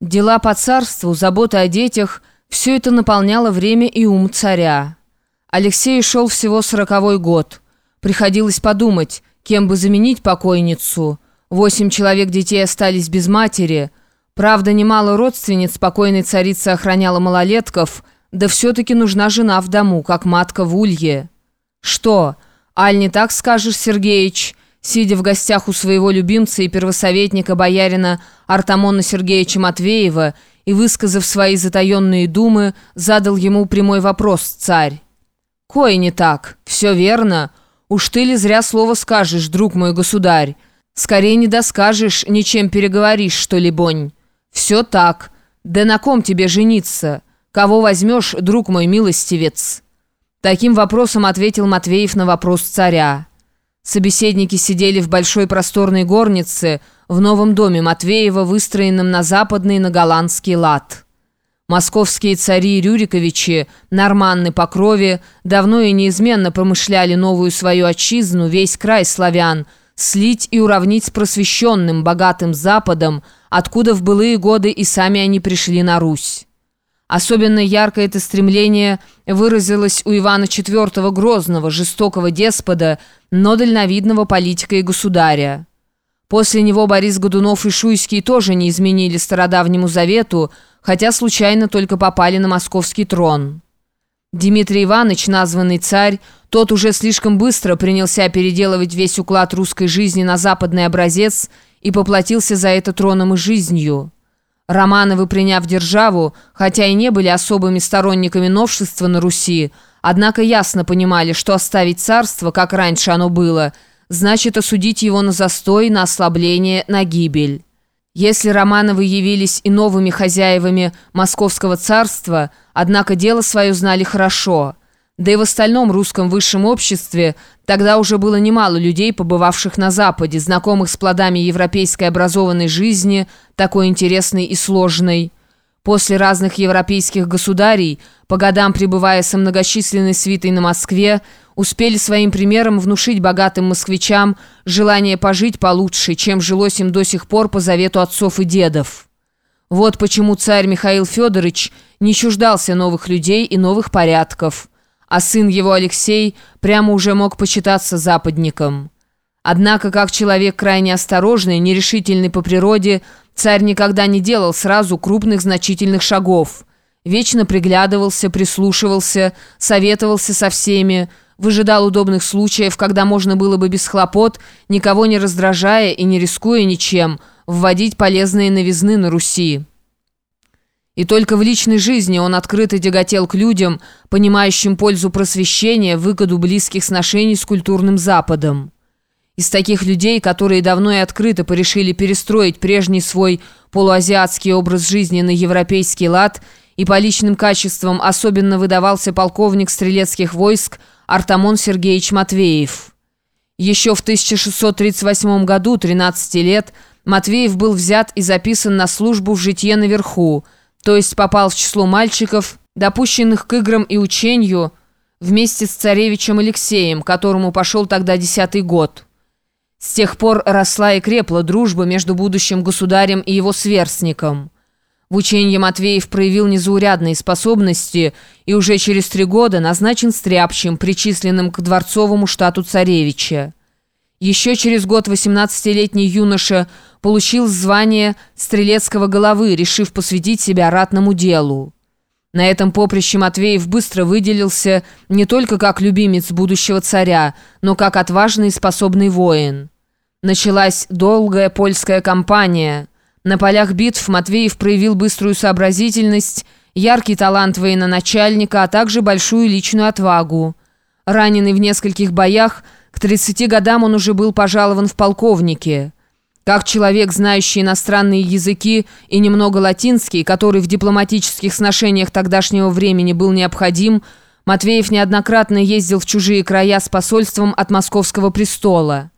Дела по царству, забота о детях – все это наполняло время и ум царя. Алексею шел всего сороковой год. Приходилось подумать, кем бы заменить покойницу. Восемь человек детей остались без матери. Правда, немало родственниц покойной царицы охраняла малолетков, да все-таки нужна жена в дому, как матка в улье. «Что, аль не так скажешь, Сергеич?» Сидя в гостях у своего любимца и первосоветника боярина Артамона Сергеевича Матвеева и, высказав свои затаенные думы, задал ему прямой вопрос царь. «Кое не так, все верно. Уж ты ли зря слово скажешь, друг мой государь? Скорее не доскажешь, ничем переговоришь, что ли, бонь. Все так. Да на ком тебе жениться? Кого возьмешь, друг мой милостивец?» Таким вопросом ответил Матвеев на вопрос царя. Собеседники сидели в большой просторной горнице в новом доме Матвеева, выстроенном на западный на голландский лад. Московские цари Рюриковичи, норманны по крови, давно и неизменно промышляли новую свою отчизну, весь край славян, слить и уравнить с просвещенным, богатым Западом, откуда в былые годы и сами они пришли на Русь. Особенно ярко это стремление выразилось у Ивана IV Грозного, жестокого деспота, но дальновидного политика и государя. После него Борис Годунов и Шуйский тоже не изменили стародавнему завету, хотя случайно только попали на московский трон. Дмитрий Иванович, названный царь, тот уже слишком быстро принялся переделывать весь уклад русской жизни на западный образец и поплатился за это троном и жизнью. Романовы, приняв державу, хотя и не были особыми сторонниками новшества на Руси, однако ясно понимали, что оставить царство, как раньше оно было, значит осудить его на застой, на ослабление, на гибель. Если Романовы явились и новыми хозяевами Московского царства, однако дело свое знали хорошо – да и в остальном русском высшем обществе тогда уже было немало людей, побывавших на Западе, знакомых с плодами европейской образованной жизни, такой интересной и сложной. После разных европейских государей, по годам пребывая со многочисленной свитой на Москве, успели своим примером внушить богатым москвичам желание пожить получше, чем жилось им до сих пор по завету отцов и дедов. Вот почему царь Михаил Федорович не чуждался новых людей и новых порядков – а сын его Алексей прямо уже мог почитаться западником. Однако, как человек крайне осторожный, нерешительный по природе, царь никогда не делал сразу крупных значительных шагов. Вечно приглядывался, прислушивался, советовался со всеми, выжидал удобных случаев, когда можно было бы без хлопот, никого не раздражая и не рискуя ничем, вводить полезные новизны на Руси. И только в личной жизни он открыто тяготел к людям, понимающим пользу просвещения, выгоду близких сношений с культурным Западом. Из таких людей, которые давно и открыто порешили перестроить прежний свой полуазиатский образ жизни на европейский лад, и по личным качествам особенно выдавался полковник стрелецких войск Артамон Сергеевич Матвеев. Еще в 1638 году, 13 лет, Матвеев был взят и записан на службу в житье наверху – то есть попал в число мальчиков, допущенных к играм и учению вместе с царевичем Алексеем, которому пошел тогда десятый год. С тех пор росла и крепла дружба между будущим государем и его сверстником. В учении Матвеев проявил незаурядные способности и уже через три года назначен стряпчим, причисленным к дворцовому штату царевича. Еще через год 18-летний юноша получил звание стрелецкого головы, решив посвятить себя ратному делу. На этом поприще Матвеев быстро выделился не только как любимец будущего царя, но как отважный и способный воин. Началась долгая польская кампания. На полях битв Матвеев проявил быструю сообразительность, яркий талант военачальника, а также большую личную отвагу. Раненый в нескольких боях, к 30 годам он уже был пожалован в полковнике. Как человек, знающий иностранные языки и немного латинский, который в дипломатических сношениях тогдашнего времени был необходим, Матвеев неоднократно ездил в чужие края с посольством от московского престола.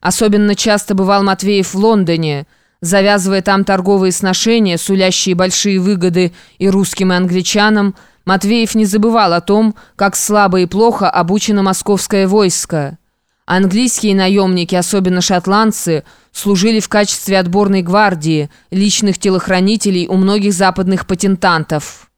Особенно часто бывал Матвеев в Лондоне, завязывая там торговые сношения, сулящие большие выгоды и русским, и англичанам, Матвеев не забывал о том, как слабо и плохо обучено московское войско. Английские наемники, особенно шотландцы, служили в качестве отборной гвардии, личных телохранителей у многих западных патентантов.